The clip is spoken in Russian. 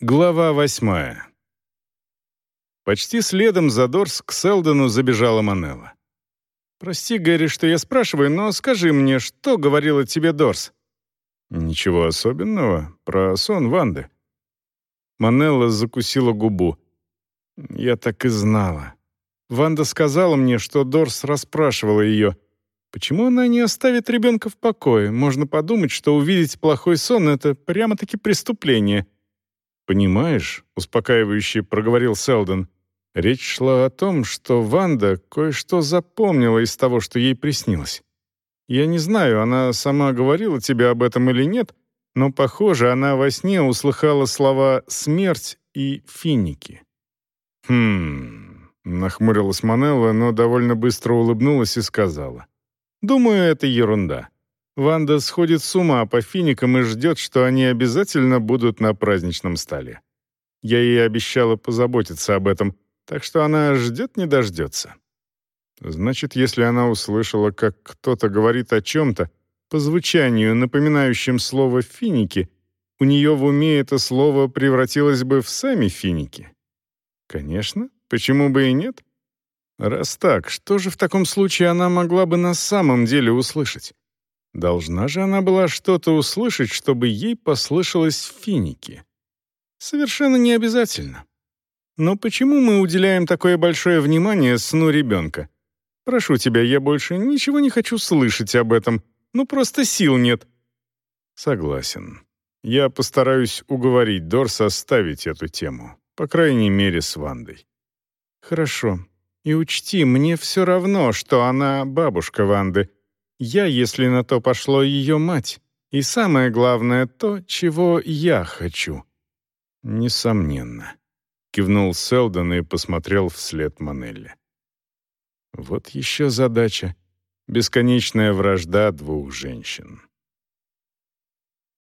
Глава восьмая. Почти следом за Дорс к Селдону забежала Манелла. «Прости, Гэри, что я спрашиваю, но скажи мне, что говорила тебе Дорс?» «Ничего особенного. Про сон Ванды». Манелла закусила губу. «Я так и знала. Ванда сказала мне, что Дорс расспрашивала ее. Почему она не оставит ребенка в покое? Можно подумать, что увидеть плохой сон — это прямо-таки преступление». «Понимаешь», — успокаивающе проговорил Селдон, речь шла о том, что Ванда кое-что запомнила из того, что ей приснилось. Я не знаю, она сама говорила тебе об этом или нет, но, похоже, она во сне услыхала слова «смерть» и «финики». «Хм...» — нахмурилась Манелла, но довольно быстро улыбнулась и сказала. «Думаю, это ерунда. Ванда сходит с ума по финикам и ждет, что они обязательно будут на праздничном столе. Я ей обещала позаботиться об этом, так что она ждет не дождется. Значит, если она услышала, как кто-то говорит о чем-то, по звучанию, напоминающем слово «финики», у нее в уме это слово превратилось бы в сами финики. Конечно, почему бы и нет? Раз так, что же в таком случае она могла бы на самом деле услышать? Должна же она была что-то услышать, чтобы ей послышалось финики. Совершенно не обязательно. Но почему мы уделяем такое большое внимание сну ребенка? Прошу тебя, я больше ничего не хочу слышать об этом. Ну, просто сил нет. Согласен. Я постараюсь уговорить Дорс оставить эту тему. По крайней мере, с Вандой. Хорошо. И учти, мне все равно, что она бабушка Ванды — я, если на то пошло, ее мать. И самое главное, то, чего я хочу». «Несомненно», — кивнул Селдон и посмотрел вслед Манелли. «Вот еще задача. Бесконечная вражда двух женщин».